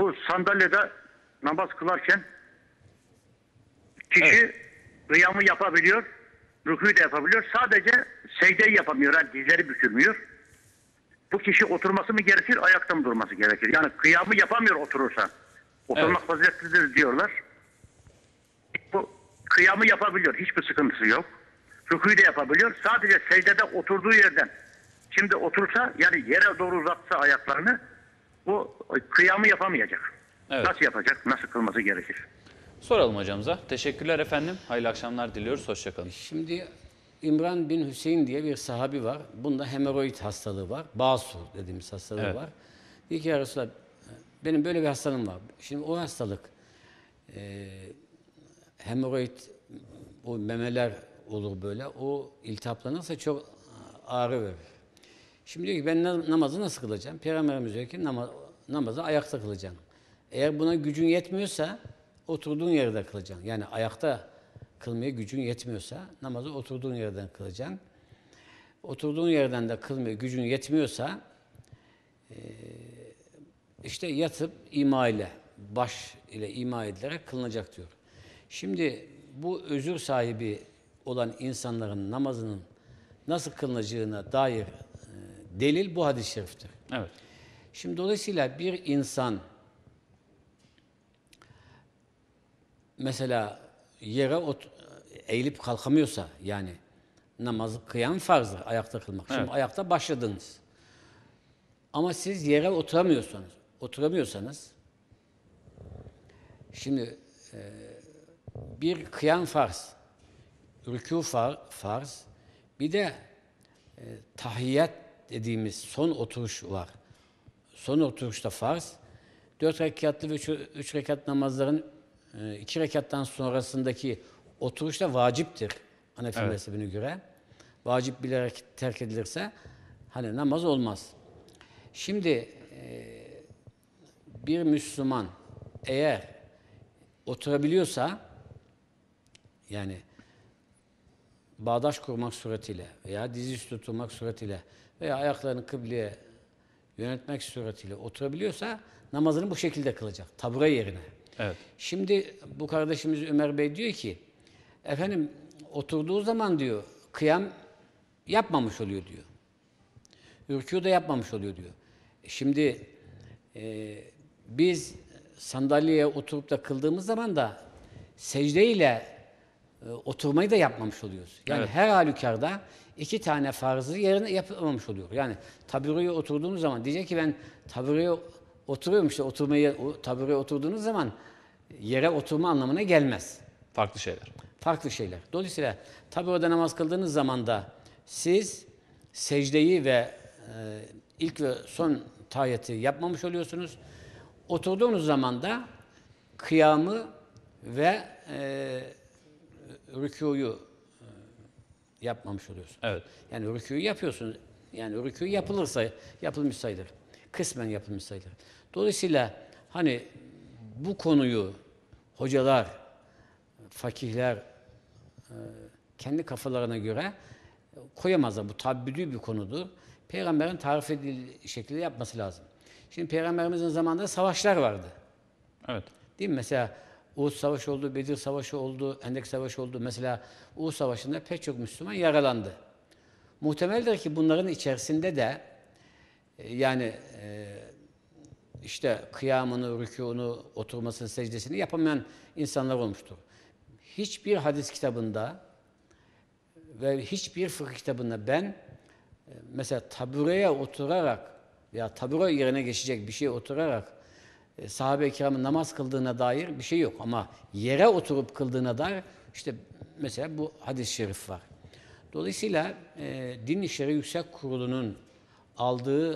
bu sandalyede namaz kılarken kişi kıyamı yapabiliyor, rükûyu da yapabiliyor. Sadece secdeyi yapamıyor. Yani dizleri bükülmüyor. Bu kişi oturması mı gerekir, ayakta mı durması gerekir? Yani kıyamı yapamıyor oturursa. Oturmak faziletlidir diyorlar. Bu kıyamı yapabiliyor. Hiçbir sıkıntısı yok. Rükûyu da yapabiliyor. Sadece secdede oturduğu yerden şimdi otursa yani yere doğru uzatsa ayaklarını bu kıyamı yapamayacak. Evet. Nasıl yapacak? Nasıl kılması gerekir? Soralım hocamıza. Teşekkürler efendim. Hayırlı akşamlar diliyoruz. Hoşçakalın. Şimdi İmran bin Hüseyin diye bir sahabi var. Bunda hemoroid hastalığı var. Basur dediğimiz hastalığı Evet. var. Diyor ki ya Resulallah benim böyle bir hastalığım var. Şimdi o hastalık e, hemoroid o memeler olur böyle. O iltihaplanırsa çok ağrı verir. Şimdi diyor ki ben na- namazı nasıl kılacağım? Peygamberimiz diyor ki nama- namazı ayakta kılacaksın. Eğer buna gücün yetmiyorsa oturduğun yerde kılacaksın. Yani ayakta kılmaya gücün yetmiyorsa namazı oturduğun yerden kılacaksın. Oturduğun yerden de kılmaya gücün yetmiyorsa işte yatıp ima ile baş ile ima edilerek kılınacak diyor. Şimdi bu özür sahibi olan insanların namazının nasıl kılınacağına dair delil bu hadis-i şeriftir. Evet. Şimdi dolayısıyla bir insan mesela yere ot- eğilip kalkamıyorsa yani namazı kıyam farzdır ayakta kılmak. Şimdi Evet. ayakta başladınız. Ama siz yere oturamıyorsanız, oturamıyorsanız şimdi e, bir kıyam farz, rükû far, farz, bir de e, tahiyyat dediğimiz son oturuş var. Son oturuşta farz. Dört rekatlı ve üç, üç rekat namazların e, iki rekattan sonrasındaki oturuş da vaciptir. Hanefi Evet. mezhebine göre. Vacip bilerek terk edilirse hani namaz olmaz. Şimdi e, bir Müslüman eğer oturabiliyorsa yani bağdaş kurmak suretiyle veya dizüstü oturmak suretiyle veya ayaklarını kıbleye yönetmek suretiyle oturabiliyorsa namazını bu şekilde kılacak. Tabure yerine. Evet. Şimdi bu kardeşimiz Ömer Bey diyor ki efendim oturduğu zaman diyor kıyam yapmamış oluyor diyor. Rükû da yapmamış oluyor diyor. E Şimdi e, biz sandalyeye oturup da kıldığımız zaman da secdeyle e, oturmayı da yapmamış oluyoruz. Yani Evet. her halükarda iki tane farzı yerine yapamamış oluyor. Yani tabureye oturduğumuz zaman diyecek ki ben tabureye oturuyorum işte oturmayı tabureye oturduğunuz zaman yere oturma anlamına gelmez Farklı şeyler. farklı şeyler. Dolayısıyla tabi orada namaz kıldığınız zaman da siz secdeyi ve e, ilk ve son tahiyyatı yapmamış oluyorsunuz. Oturduğunuz zaman da kıyamı ve e, rükûyu e, yapmamış oluyorsunuz. Evet. Yani rükûyu yapıyorsunuz. Yani rükû yapılırsa yapılmış sayılır. Kısmen yapılmış sayılır. Dolayısıyla hani bu konuyu hocalar, fakihler e, kendi kafalarına göre koyamazlar. Bu tabbüdü bir konudur. Peygamberin tarif edildiği şekilde yapması lazım. Şimdi Peygamberimizin zamanında savaşlar vardı. Evet. Değil mi? Mesela Uhud Savaşı oldu, Bedir Savaşı oldu, Hendek Savaşı oldu. Mesela Uhud Savaşı'nda pek çok Müslüman yaralandı. Muhtemeldir ki bunların içerisinde de e, yani e, işte kıyamını, rükûnu, oturmasını, secdesini yapamayan insanlar olmuştur. Hiçbir hadis kitabında ve hiçbir fıkıh kitabında ben e, mesela tabureye oturarak ya tabure yerine geçecek bir şey oturarak sahabe-i kiramın namaz kıldığına dair bir şey yok. Ama yere oturup kıldığına dair işte mesela bu hadis-i şerif var. Dolayısıyla e, Din İşleri Yüksek Kurulu'nun aldığı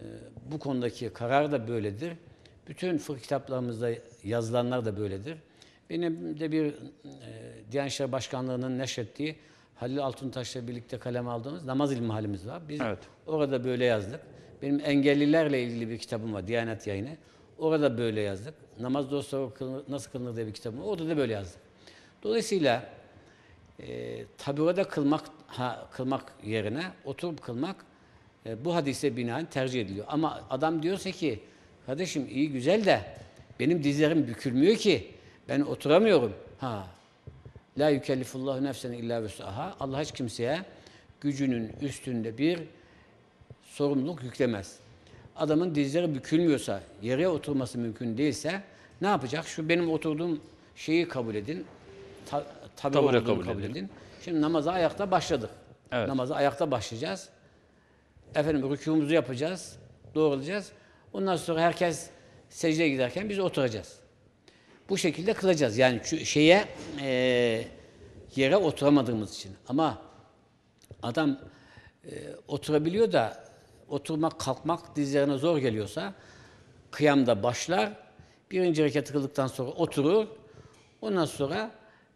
e, bu konudaki karar da böyledir. Bütün fıkıh kitaplarımızda yazılanlar da böyledir. Benim de bir e, Diyanet İşleri Başkanlığı'nın neşrettiği Halil Altuntaş'la birlikte kaleme aldığımız namaz ilmi halimiz var. Biz Evet. orada böyle yazdık. Benim engellilerle ilgili bir kitabım var Diyanet Yayını. Orada böyle yazdık. Namaz dostları nasıl kılınır diye bir kitabım. Orada da böyle yazdık. Dolayısıyla e, taburada kılmak ha, kılmak yerine oturup kılmak e, bu hadise binaen tercih ediliyor. Ama adam diyorsa ki Kardeşim iyi güzel de benim dizlerim bükülmüyor ki. Ben oturamıyorum. Ha. La yükellifullahu nefsen illa vüs'aha. Allah hiç kimseye gücünün üstünde bir sorumluluk yüklemez. Adamın dizleri bükülmüyorsa, yere oturması mümkün değilse ne yapacak? Şu benim oturduğum şeyi kabul edin. Ta, tabi kabul kabul, edelim. edin. Şimdi namaza ayakta başladık. Evet. Namaza ayakta başlayacağız. Efendim rükûmuzu yapacağız, doğrulacağız. Ondan sonra herkes secdeye giderken biz oturacağız. Bu şekilde kılacağız. Yani şeye eee, yere oturamadığımız için. Ama adam e, oturabiliyor da oturmak, kalkmak dizlerine zor geliyorsa kıyamda başlar. Birinci rekat kıldıktan sonra oturur. Ondan sonra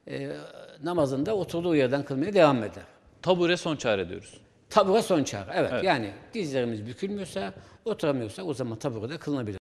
e, namazında oturduğu yerden kılmaya devam eder. Tabure son çare diyoruz. Tabure son çare. Evet, Evet. yani dizlerimiz bükülmüyorsa, oturamıyorsa o zaman taburede kılınabilir.